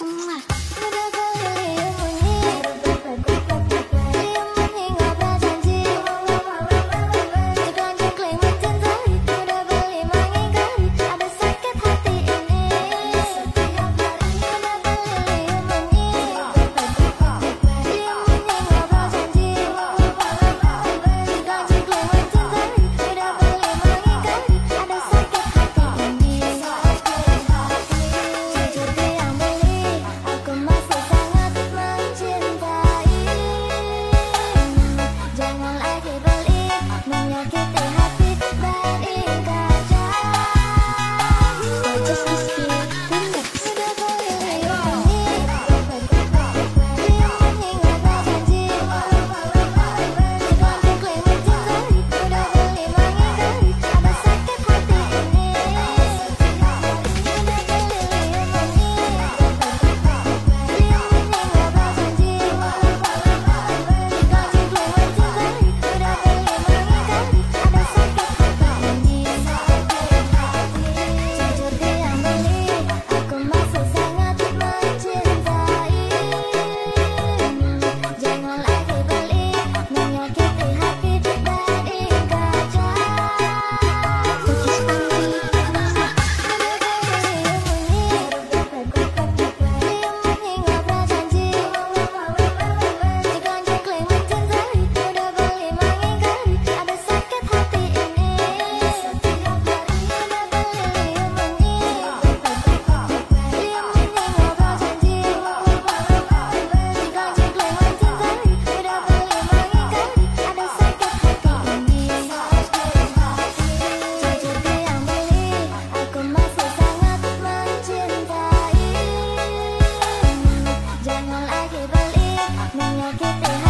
Mwah. you. Me la quité.